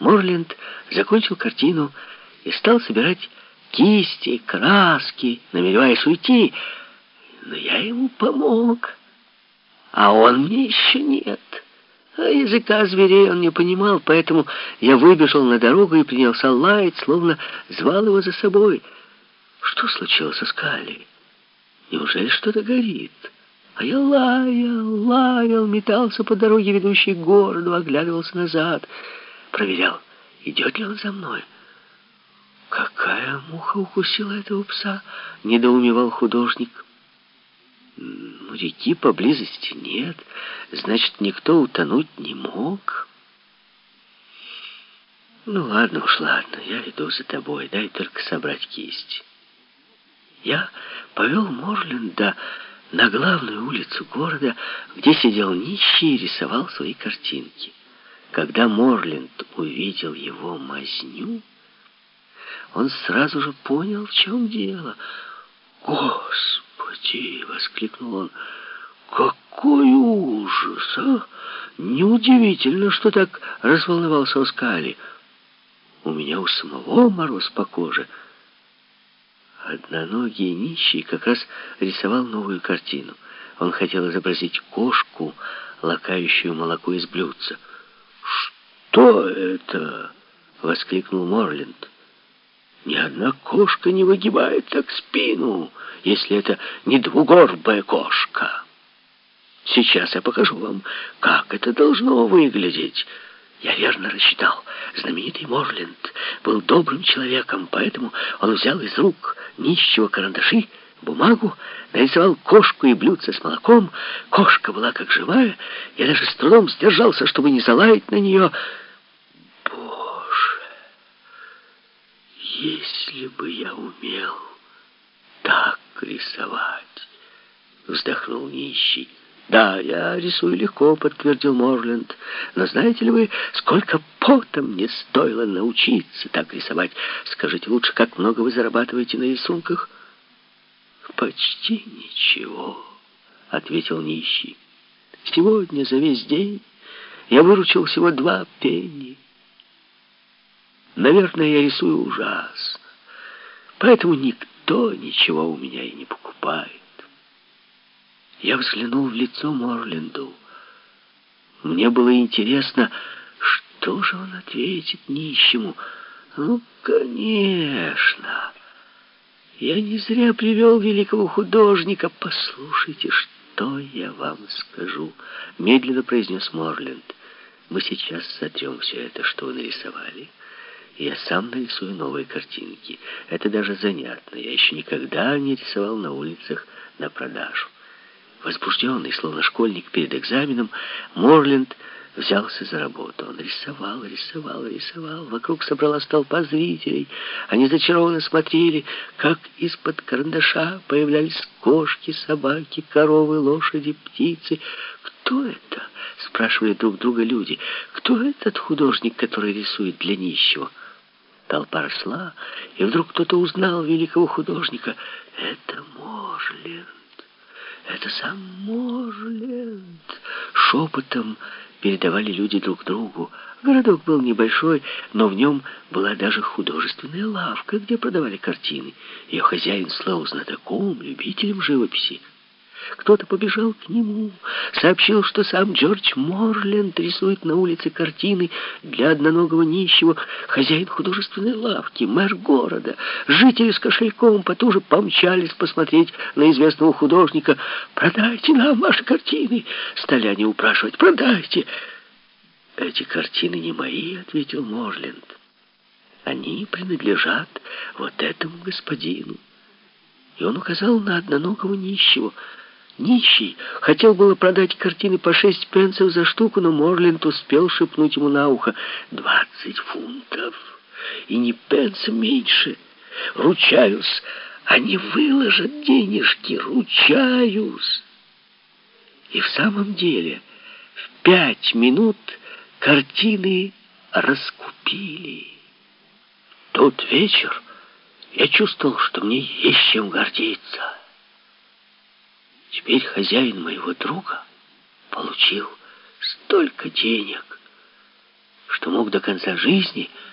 Морленд закончил картину и стал собирать кисти, краски, намереваясь уйти, но я ему помог, а он мне еще нет. А языка зверей он не понимал, поэтому я выбежал на дорогу и принялся лаять, словно звал его за собой. Что случилось со Скалли? Неужели что-то горит? А я лаял, лаял, метался по дороге, ведущей к городу, оглядывался назад, проверял, идет ли он за мной. «Какая муха укусила этого пса?» — недоумевал художник. «Ну, «Реки поблизости нет, значит, никто утонуть не мог». «Ну, ладно уж, ладно, я иду за тобой, дай только собрать кисть». Я повел Морленда на главную улицу города, где сидел нищий и рисовал свои картинки. Когда Морленд увидел его мазню, он сразу же понял, в чем дело. «Господи!» — воскликнул он. «Какой ужас, а! Неудивительно, что так разволновался Оскали. У меня у самого мороз по коже». Одноногий нищий как раз рисовал новую картину. Он хотел изобразить кошку, лакающую молоко из блюдца. «Что это?» — воскликнул Морленд. Ни одна кошка не выгибает так спину, если это не двугорбая кошка. Сейчас я покажу вам, как это должно выглядеть. Я верно рассчитал. Знаменитый Морленд был добрым человеком, поэтому он взял из рук нищего карандаши, бумагу, нарисовал кошку и блюдце с молоком. Кошка была как живая. Я даже с трудом сдержался, чтобы не залаять на нее. Если бы я умел так рисовать, вздохнул нищий. «Да, я рисую легко», — подтвердил Морленд. «Но знаете ли вы, сколько пота мне стоило научиться так рисовать? Скажите лучше, как много вы зарабатываете на рисунках?» «Почти ничего», — ответил нищий. «Сегодня за весь день я выручил всего два пенни». Наверное, я рисую ужасно. Поэтому никто ничего у меня и не покупает. Я взглянул в лицо Морленду. Мне было интересно, что же он ответит нищему. Ну, конечно. Я не зря привел великого художника. Послушайте, что я вам скажу. Медленно произнес Морленд. Мы сейчас сотрем все это, что вы нарисовали. Я сам нарисую новые картинки. Это даже занятно. Я еще никогда не рисовал на улицах на продажу. Возбужденный, словно школьник перед экзаменом, Морленд взялся за работу. Он рисовал, рисовал, рисовал. Вокруг собралась толпа зрителей. Они зачарованно смотрели, как из-под карандаша появлялись кошки, собаки, коровы, лошади, птицы. «Кто это?» — спрашивали друг друга люди. «Кто этот художник, который рисует для нищего?» Толпа росла, и вдруг кто-то узнал великого художника. Это Можленд. Это сам Можленд. Шепотом передавали люди друг другу. Городок был небольшой, но в нем была даже художественная лавка, где продавали картины. Ее хозяин слыл знатоком, любителем живописи. Кто-то побежал к нему, сообщил, что сам Джордж Морленд рисует на улице картины для одноногого нищего, хозяин художественной лавки, мэр города. Жители с кошельком потуже помчались посмотреть на известного художника. «Продайте нам ваши картины!» — стали они упрашивать. «Продайте!» «Эти картины не мои», — ответил Морленд. «Они принадлежат вот этому господину». И он указал на одноногого нищего — Нищий хотел было продать картины по шесть пенсов за штуку, но Морленд успел шепнуть ему на ухо «Двадцать фунтов, и не пенса меньше. Ручаюсь, они выложат денежки, ручаюсь». И в самом деле в пять минут картины раскупили. Тот вечер я чувствовал, что мне есть чем гордиться. Теперь хозяин моего друга получил столько денег, что мог до конца жизни